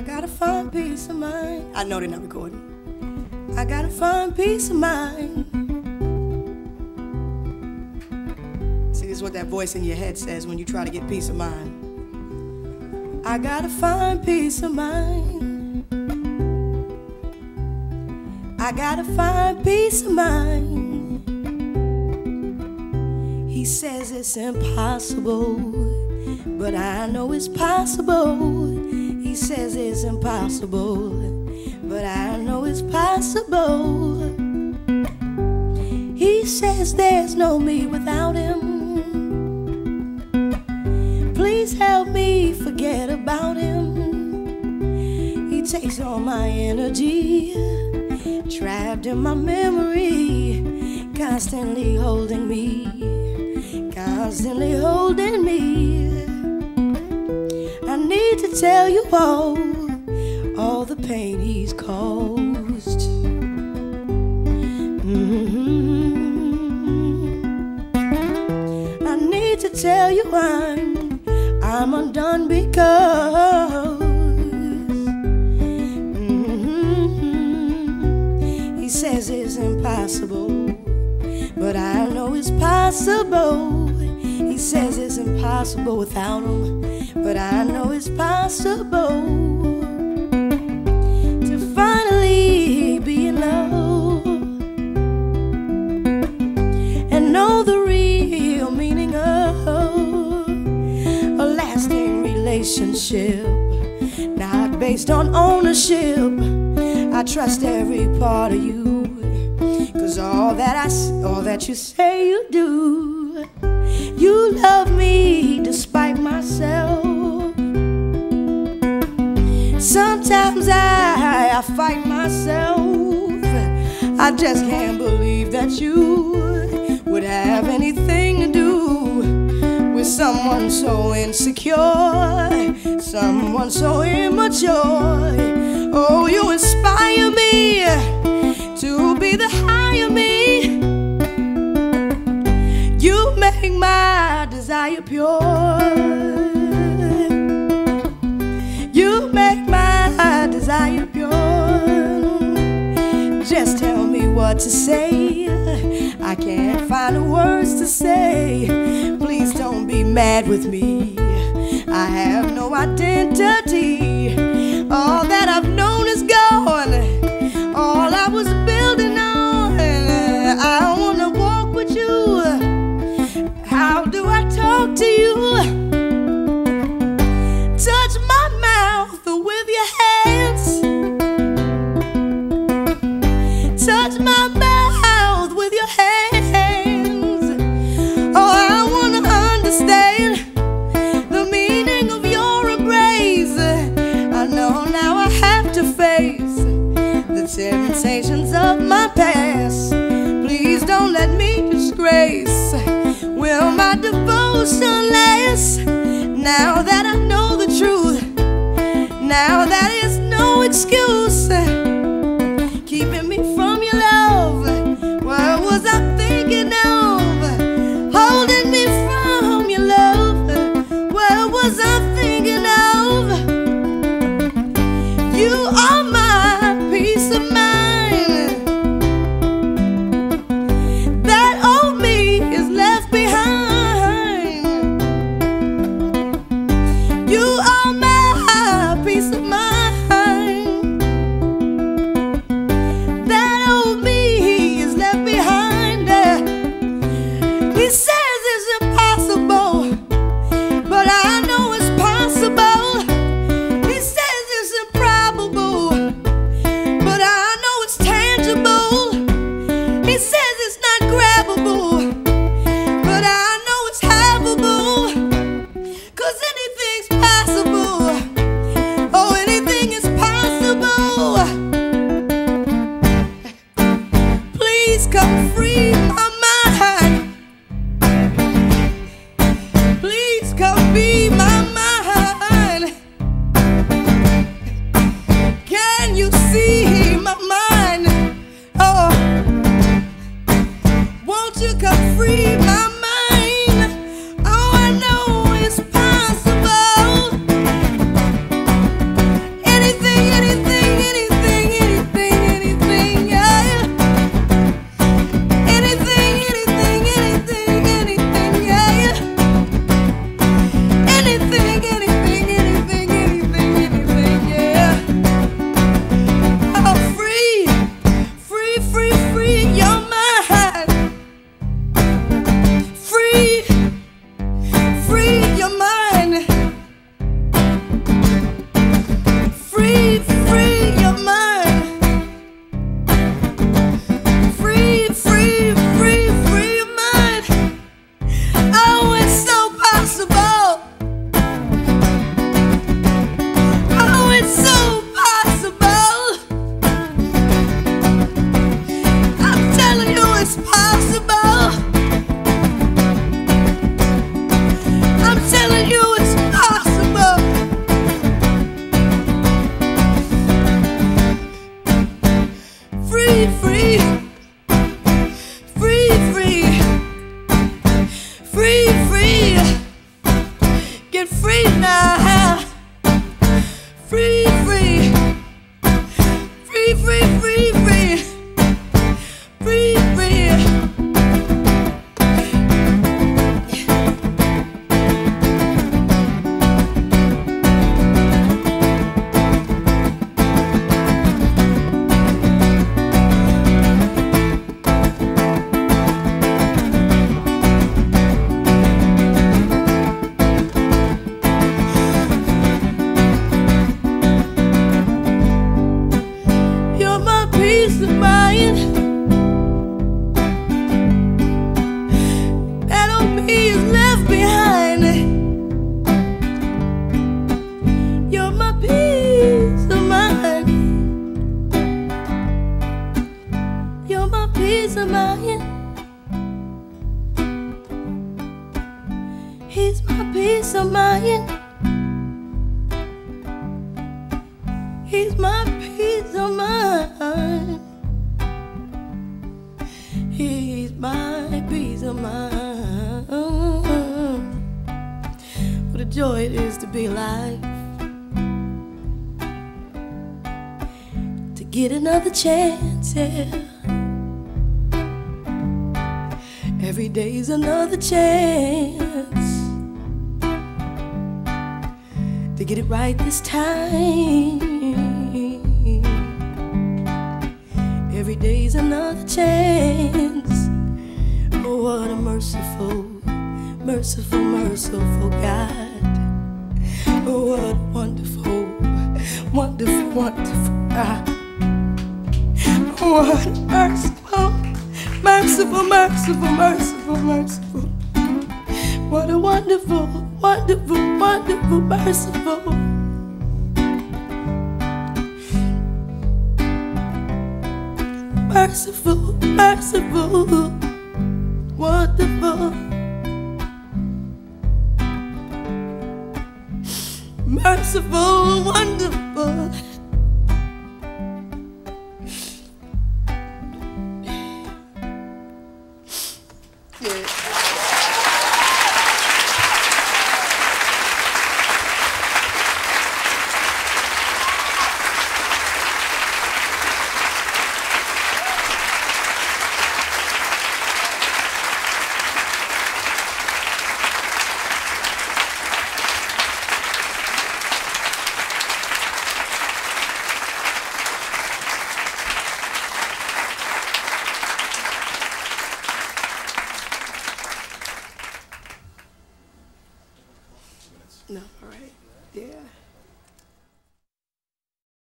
I gotta find peace of mind. I know they're not recording. I gotta find peace of mind. See, this is what that voice in your head says when you try to get peace of mind. I gotta find peace of mind. I gotta find peace of mind. He says it's impossible, but I know it's possible. He says it's impossible, but I know it's possible. He says there's no me without him. Please help me forget about him. He takes all my energy, trapped in my memory, constantly holding me, constantly holding me. Need to tell you all, all the pain he's caused. Mhm. I need to tell you I'm, I'm undone because Mhm. he says it's impossible, but I know it's possible. Says it's impossible without him, but I know it's possible to finally be in love and know the real meaning of a lasting relationship, not based on ownership. I trust every part of you, cause all that I, all that you say you do, you love me despite myself. Sometimes I, I fight myself. I just can't believe that you would have anything to do with someone so insecure, someone so immature. Just tell me what to say. I can't find the words to say. Please don't be mad with me. I have no identity. All that I've known is gone. All I was Please don't let me disgrace. Will my devotion last? sleep. free, free. He's my peace of mind. He's my peace of mind. What a joy it is to be alive. To get another chance, yeah. Every day's another chance to get it right this time. Every day's another chance. Oh, what a merciful, merciful, merciful God. Oh, what a wonderful, wonderful, wonderful God. Oh, what a merciful, merciful, merciful, merciful, merciful. What a wonderful, wonderful, wonderful, merciful. Merciful, merciful, wonderful. Merciful, wonderful.